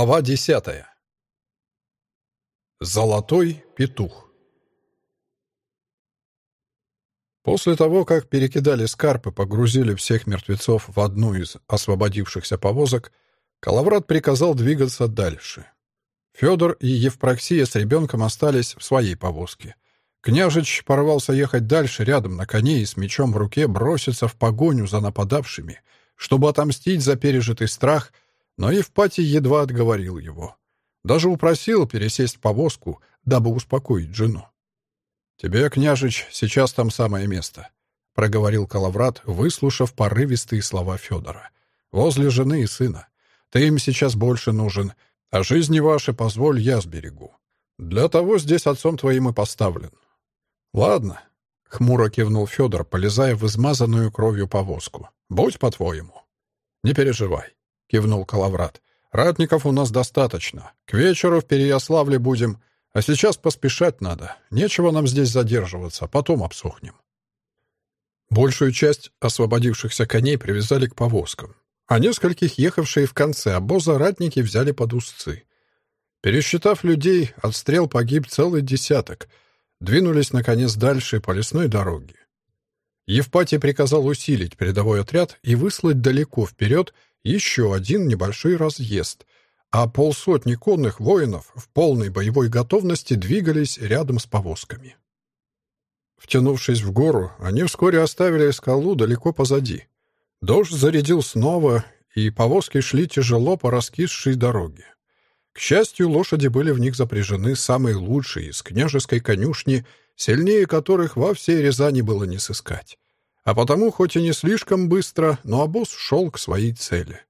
Глава десятая. Золотой петух. После того, как перекидали скарп и погрузили всех мертвецов в одну из освободившихся повозок, Калаврат приказал двигаться дальше. Федор и Евпроксия с ребенком остались в своей повозке. Княжич порвался ехать дальше, рядом на коне и с мечом в руке броситься в погоню за нападавшими, чтобы отомстить за пережитый страх — но Евпатий едва отговорил его. Даже упросил пересесть в повозку, дабы успокоить жену. «Тебе, княжич, сейчас там самое место», — проговорил Калаврат, выслушав порывистые слова Федора. «Возле жены и сына. Ты им сейчас больше нужен, а жизни ваши, позволь, я сберегу. Для того здесь отцом твоим и поставлен». «Ладно», — хмуро кивнул Федор, полезая в измазанную кровью повозку. «Будь по-твоему. Не переживай кивнул Калаврат. «Ратников у нас достаточно. К вечеру в Переяславле будем. А сейчас поспешать надо. Нечего нам здесь задерживаться, потом обсохнем». Большую часть освободившихся коней привязали к повозкам, а нескольких, ехавшие в конце обоза, ратники взяли под узцы. Пересчитав людей, от стрел погиб целый десяток. Двинулись, наконец, дальше по лесной дороге. Евпатий приказал усилить передовой отряд и выслать далеко вперед еще один небольшой разъезд, а полсотни конных воинов в полной боевой готовности двигались рядом с повозками. Втянувшись в гору, они вскоре оставили скалу далеко позади. Дождь зарядил снова, и повозки шли тяжело по раскисшей дороге. К счастью, лошади были в них запряжены самые лучшие из княжеской конюшни, сильнее которых во всей Рязани было не сыскать а потому, хоть и не слишком быстро, но обоз шел к своей цели.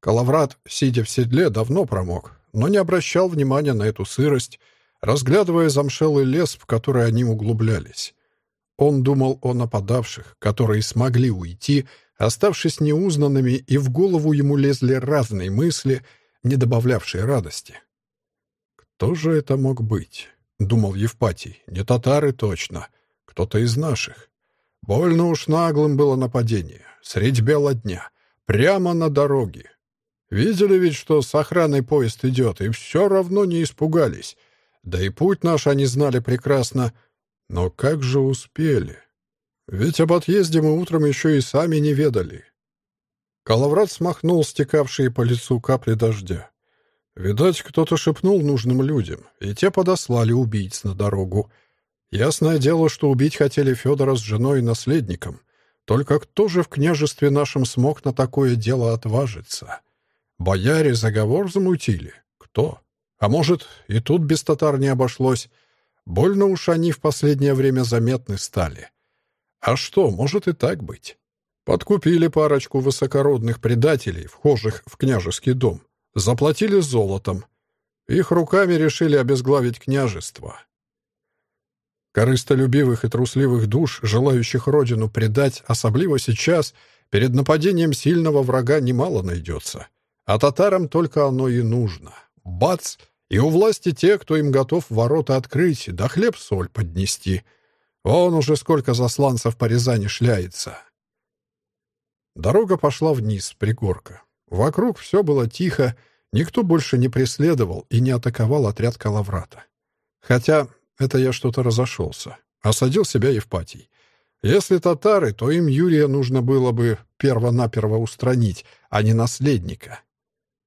Калаврат, сидя в седле, давно промок, но не обращал внимания на эту сырость, разглядывая замшелый лес, в который они углублялись. Он думал о нападавших, которые смогли уйти, оставшись неузнанными, и в голову ему лезли разные мысли, не добавлявшие радости. «Кто же это мог быть?» — думал Евпатий. «Не татары точно. Кто-то из наших. Больно уж наглым было нападение. Средь бела дня. Прямо на дороге. Видели ведь, что с охраной поезд идет, и все равно не испугались. Да и путь наш они знали прекрасно. Но как же успели? Ведь об отъезде мы утром еще и сами не ведали. Калаврат смахнул стекавшие по лицу капли дождя. Видать, кто-то шепнул нужным людям, и те подослали убийц на дорогу — Ясное дело, что убить хотели Федора с женой и наследником. Только кто же в княжестве нашем смог на такое дело отважиться? Бояре заговор замутили? Кто? А может, и тут без татар не обошлось? Больно уж они в последнее время заметны стали. А что, может и так быть? Подкупили парочку высокородных предателей, вхожих в княжеский дом. Заплатили золотом. Их руками решили обезглавить княжество. Корыстолюбивых и трусливых душ, желающих родину предать, особливо сейчас, перед нападением сильного врага немало найдется. А татарам только оно и нужно. Бац! И у власти те, кто им готов ворота открыть, да хлеб-соль поднести. Вон уже сколько засланцев по Рязани шляется. Дорога пошла вниз, пригорка. Вокруг все было тихо, никто больше не преследовал и не атаковал отряд Калаврата. Хотя это я что-то разошелся. Осадил себя Евпатий. Если татары, то им Юрия нужно было бы перво-наперво устранить, а не наследника.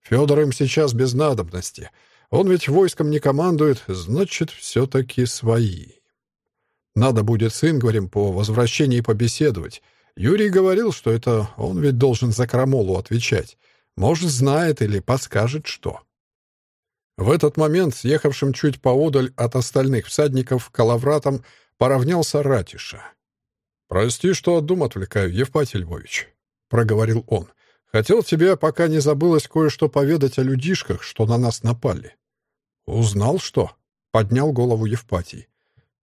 Федор им сейчас без надобности. Он ведь войском не командует, значит, все-таки свои. Надо будет с Ингварем по возвращении побеседовать. Юрий говорил, что это он ведь должен за крамолу отвечать. Может, знает или подскажет, что. В этот момент, съехавшим чуть поодаль от остальных всадников, калавратом поравнялся Ратиша. «Прости, что от дум отвлекаю, Евпатий Львович», — проговорил он. «Хотел тебе, пока не забылось, кое-что поведать о людишках, что на нас напали». «Узнал, что?» — поднял голову Евпатий.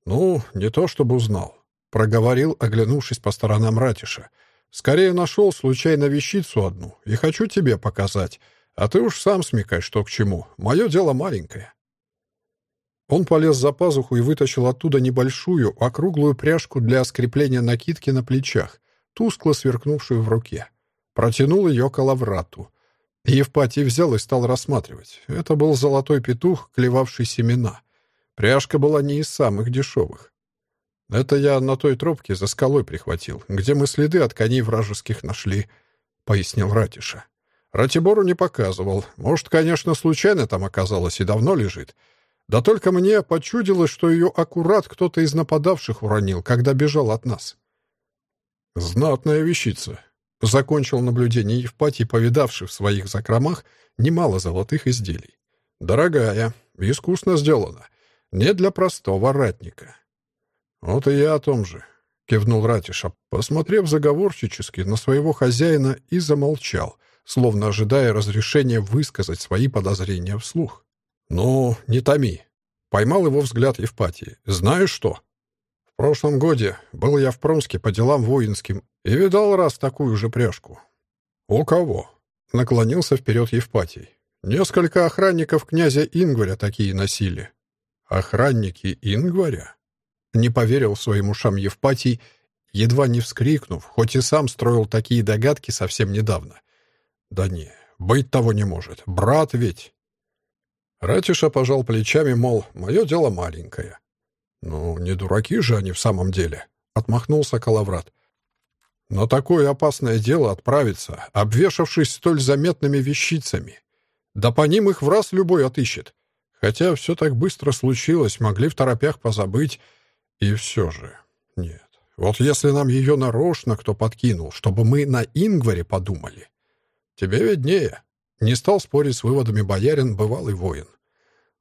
«Ну, не то чтобы узнал», — проговорил, оглянувшись по сторонам Ратиша. «Скорее нашел случайно вещицу одну и хочу тебе показать». А ты уж сам смекай, что к чему. Мое дело маленькое». Он полез за пазуху и вытащил оттуда небольшую, округлую пряжку для скрепления накидки на плечах, тускло сверкнувшую в руке. Протянул ее к Алаврату. Евпатий взял и стал рассматривать. Это был золотой петух, клевавший семена. Пряжка была не из самых дешевых. Это я на той тропке за скалой прихватил, где мы следы от коней вражеских нашли, — пояснил Ратиша. Ратибору не показывал. Может, конечно, случайно там оказалось и давно лежит. Да только мне почудилось, что ее аккурат кто-то из нападавших уронил, когда бежал от нас. «Знатная вещица», — закончил наблюдение Евпатий, повидавший в своих закромах немало золотых изделий. «Дорогая, искусно сделана. Не для простого ратника». «Вот и я о том же», — кивнул Ратиша, посмотрев заговорщически на своего хозяина и замолчал, словно ожидая разрешения высказать свои подозрения вслух. «Ну, не томи». Поймал его взгляд Евпатии. «Знаешь что?» «В прошлом годе был я в Промске по делам воинским и видал раз такую же пряжку». «У кого?» — наклонился вперед Евпатий. «Несколько охранников князя Ингваря такие носили». «Охранники Ингваря?» Не поверил своим ушам Евпатий, едва не вскрикнув, хоть и сам строил такие догадки совсем недавно. «Да не, быть того не может. Брат ведь...» Ратиша пожал плечами, мол, мое дело маленькое. «Ну, не дураки же они в самом деле», — отмахнулся Калаврат. «Но такое опасное дело отправиться, обвешавшись столь заметными вещицами. Да по ним их в раз любой отыщет. Хотя все так быстро случилось, могли в торопях позабыть. И все же... Нет. Вот если нам ее нарочно кто подкинул, чтобы мы на Ингваре подумали. Тебе виднее. Не стал спорить с выводами боярин, бывалый воин.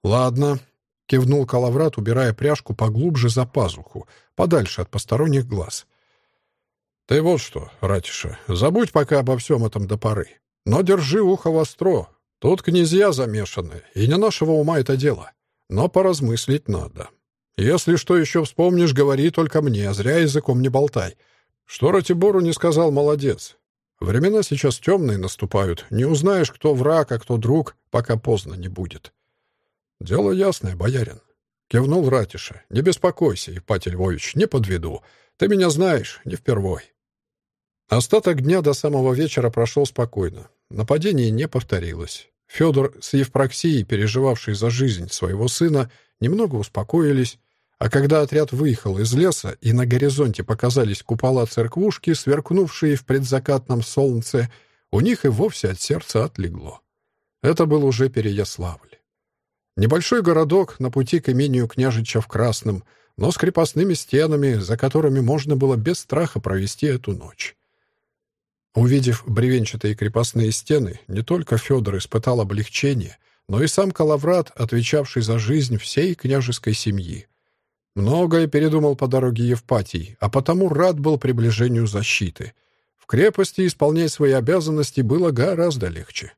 «Ладно», — кивнул Калаврат, убирая пряжку поглубже за пазуху, подальше от посторонних глаз. «Ты вот что, Ратиша, забудь пока обо всем этом до поры. Но держи ухо востро. Тут князья замешаны, и не нашего ума это дело. Но поразмыслить надо. Если что еще вспомнишь, говори только мне, зря языком не болтай. Что Ратибору не сказал, молодец. Времена сейчас темные наступают. Не узнаешь, кто враг, а кто друг, пока поздно не будет. Дело ясное, боярин. Кивнул Ратиша. Не беспокойся, Ипатий Львович, не подведу. Ты меня знаешь, не впервой. Остаток дня до самого вечера прошел спокойно. Нападение не повторилось. Федор с Евпроксией, переживавший за жизнь своего сына, немного успокоились, а когда отряд выехал из леса и на горизонте показались купола церквушки, сверкнувшие в предзакатном солнце, у них и вовсе от сердца отлегло. Это был уже Переяславль. Небольшой городок на пути к имению княжича в Красном, но с крепостными стенами, за которыми можно было без страха провести эту ночь. Увидев бревенчатые крепостные стены, не только Федор испытал облегчение, но и сам Калаврат, отвечавший за жизнь всей княжеской семьи. Многое передумал по дороге Евпатий, а потому рад был приближению защиты. В крепости исполнять свои обязанности было гораздо легче.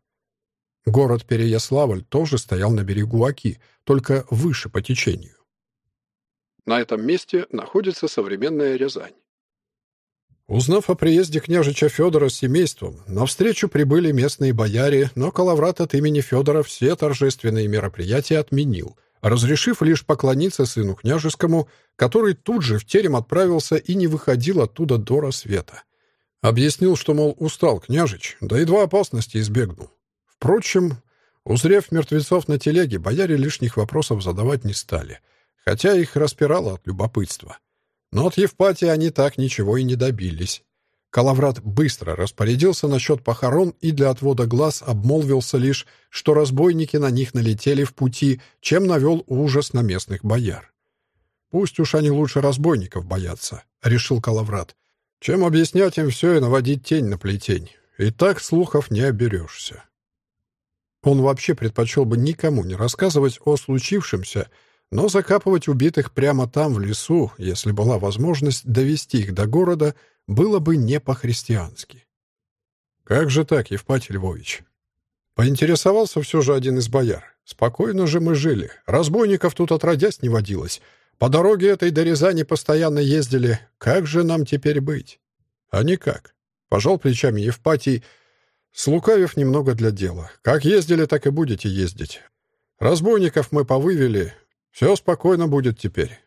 Город Переяславль тоже стоял на берегу Оки, только выше по течению. На этом месте находится современная Рязань. Узнав о приезде княжича Федора с семейством, навстречу прибыли местные бояре, но Калаврат от имени Федора все торжественные мероприятия отменил, разрешив лишь поклониться сыну княжескому, который тут же в терем отправился и не выходил оттуда до рассвета. Объяснил, что, мол, устал княжич, да едва опасности избегнул. Впрочем, узрев мертвецов на телеге, бояре лишних вопросов задавать не стали, хотя их распирало от любопытства. Но от Евпатии они так ничего и не добились. Калаврат быстро распорядился насчет похорон и для отвода глаз обмолвился лишь, что разбойники на них налетели в пути, чем навел ужас на местных бояр. «Пусть уж они лучше разбойников боятся», — решил Калаврат, «чем объяснять им все и наводить тень на плетень. И так слухов не оберешься». Он вообще предпочел бы никому не рассказывать о случившемся, но закапывать убитых прямо там, в лесу, если была возможность довести их до города — было бы не по-христиански. «Как же так, Евпатий Львович?» Поинтересовался все же один из бояр. «Спокойно же мы жили. Разбойников тут отродясь не водилось. По дороге этой до Рязани постоянно ездили. Как же нам теперь быть?» «А никак», — пожал плечами Евпатий, слукавив немного для дела. «Как ездили, так и будете ездить. Разбойников мы повывели. Все спокойно будет теперь».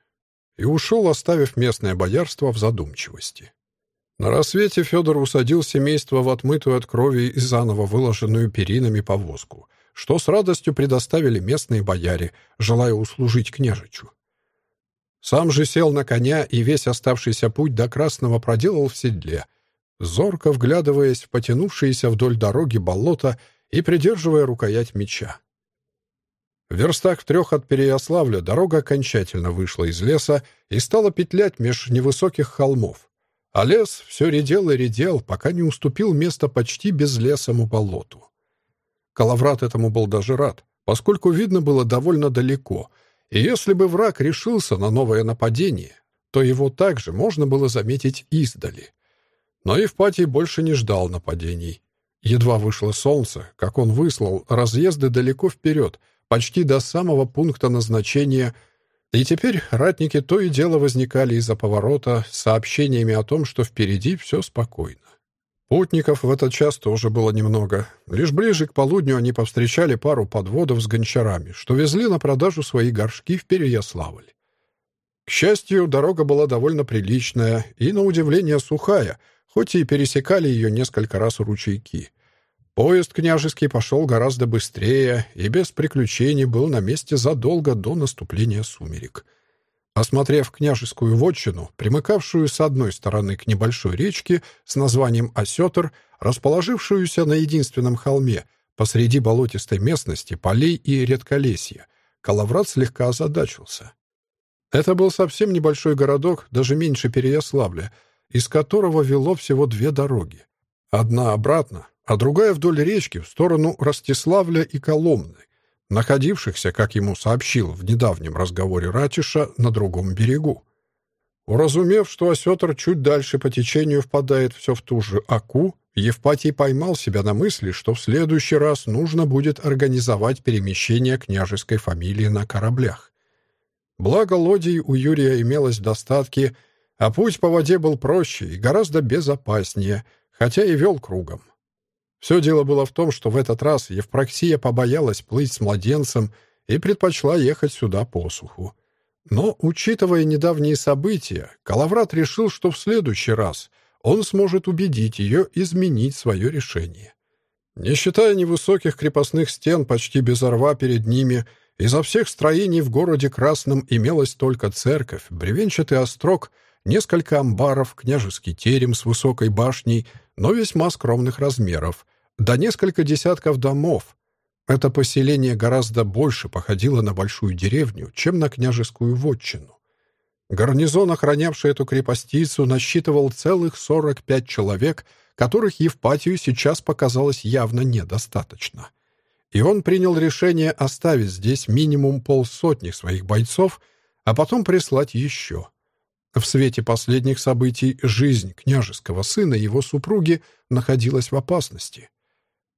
И ушел, оставив местное боярство в задумчивости. На рассвете Федор усадил семейство в отмытую от крови и заново выложенную перинами повозку, что с радостью предоставили местные бояре, желая услужить княжичу. Сам же сел на коня и весь оставшийся путь до Красного проделал в седле, зорко вглядываясь в потянувшиеся вдоль дороги болота и придерживая рукоять меча. В верстах в трех от Переяславля дорога окончательно вышла из леса и стала петлять меж невысоких холмов. А лес все редел и редел, пока не уступил место почти безлесому болоту. Калаврат этому был даже рад, поскольку видно было довольно далеко, и если бы враг решился на новое нападение, то его также можно было заметить издали. Но Евпатий больше не ждал нападений. Едва вышло солнце, как он выслал разъезды далеко вперед, почти до самого пункта назначения — и теперь ратники то и дело возникали из-за поворота с сообщениями о том, что впереди все спокойно. Путников в этот час тоже было немного. Лишь ближе к полудню они повстречали пару подводов с гончарами, что везли на продажу свои горшки в Переяславль. К счастью, дорога была довольно приличная и, на удивление, сухая, хоть и пересекали ее несколько раз ручейки. Поезд княжеский пошел гораздо быстрее и без приключений был на месте задолго до наступления сумерек. Осмотрев княжескую вотчину, примыкавшую с одной стороны к небольшой речке с названием Осетр, расположившуюся на единственном холме посреди болотистой местности, полей и редколесья, Калаврат слегка озадачился. Это был совсем небольшой городок, даже меньше Переяславля, из которого вело всего две дороги. Одна обратно, а другая вдоль речки в сторону Ростиславля и Коломны, находившихся, как ему сообщил в недавнем разговоре Ратиша, на другом берегу. Уразумев, что осетр чуть дальше по течению впадает все в ту же Аку, Евпатий поймал себя на мысли, что в следующий раз нужно будет организовать перемещение княжеской фамилии на кораблях. Благо лодий у Юрия имелось в достатке, а путь по воде был проще и гораздо безопаснее, хотя и вел кругом. Все дело было в том, что в этот раз Евпроксия побоялась плыть с младенцем и предпочла ехать сюда по суху. Но, учитывая недавние события, Калаврат решил, что в следующий раз он сможет убедить ее изменить свое решение. Не считая невысоких крепостных стен почти без рва перед ними, изо всех строений в городе Красном имелась только церковь, бревенчатый острог, несколько амбаров, княжеский терем с высокой башней — но весьма скромных размеров, до несколько десятков домов. Это поселение гораздо больше походило на большую деревню, чем на княжескую вотчину. Гарнизон, охранявший эту крепостицу, насчитывал целых 45 человек, которых Евпатию сейчас показалось явно недостаточно. И он принял решение оставить здесь минимум полсотни своих бойцов, а потом прислать еще. В свете последних событий жизнь княжеского сына и его супруги находилась в опасности.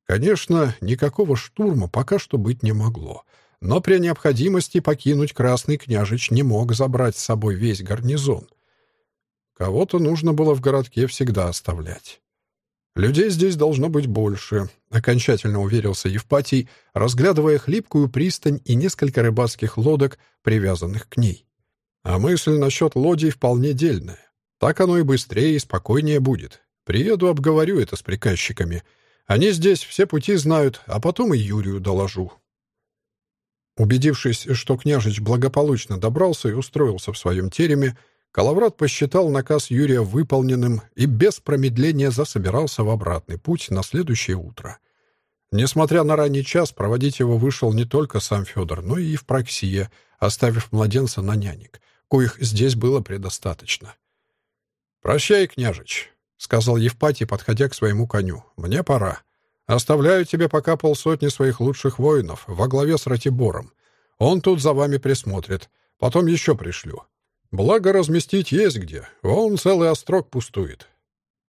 Конечно, никакого штурма пока что быть не могло, но при необходимости покинуть Красный княжич не мог забрать с собой весь гарнизон. Кого-то нужно было в городке всегда оставлять. Людей здесь должно быть больше, окончательно уверился Евпатий, разглядывая хлипкую пристань и несколько рыбацких лодок, привязанных к ней. А мысль насчет лодий вполне дельная. Так оно и быстрее и спокойнее будет. Приеду, обговорю это с приказчиками. Они здесь все пути знают, а потом и Юрию доложу. Убедившись, что княжич благополучно добрался и устроился в своем тереме, Калаврат посчитал наказ Юрия выполненным и без промедления засобирался в обратный путь на следующее утро. Несмотря на ранний час, проводить его вышел не только сам Федор, но и Евпроксия, оставив младенца на нянек коих здесь было предостаточно. «Прощай, княжич», — сказал Евпатий, подходя к своему коню. «Мне пора. Оставляю тебе пока полсотни своих лучших воинов во главе с Ратибором. Он тут за вами присмотрит. Потом еще пришлю. Благо разместить есть где. Вон целый острог пустует».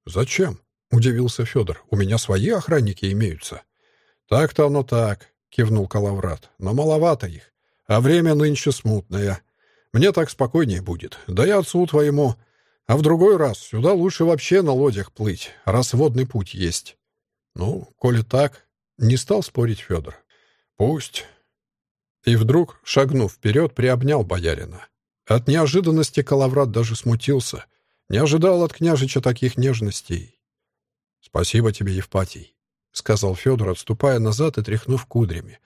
«Зачем?» — удивился Федор. «У меня свои охранники имеются». «Так-то оно так», — кивнул Калаврат. «Но маловато их. А время нынче смутное. Мне так спокойнее будет. Да и отцу твоему. А в другой раз сюда лучше вообще на лодях плыть, раз водный путь есть. Ну, коли так, не стал спорить Федор. Пусть. И вдруг, шагнув вперед, приобнял боярина. От неожиданности Калаврат даже смутился. Не ожидал от княжича таких нежностей. «Спасибо тебе, Евпатий», — сказал Федор, отступая назад и тряхнув кудрями.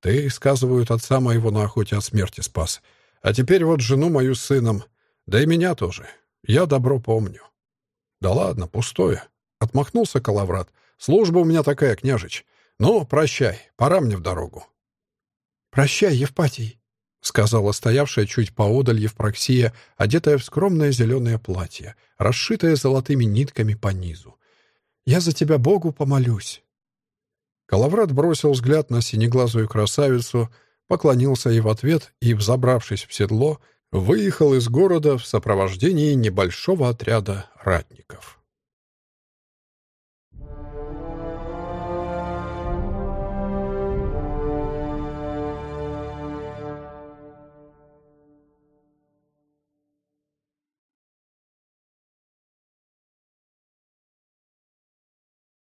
«Ты, сказывают, отца моего на охоте от смерти спас. А теперь вот жену мою с сыном. Да и меня тоже. Я добро помню». «Да ладно, пустое», — отмахнулся Калаврат. «Служба у меня такая, княжич. Ну, прощай, пора мне в дорогу». «Прощай, Евпатий», — сказала стоявшая чуть поодаль Евпроксия, одетая в скромное зеленое платье, расшитое золотыми нитками по низу. «Я за тебя Богу помолюсь». Калаврат бросил взгляд на синеглазую красавицу, поклонился ей в ответ и, взобравшись в седло, выехал из города в сопровождении небольшого отряда ратников.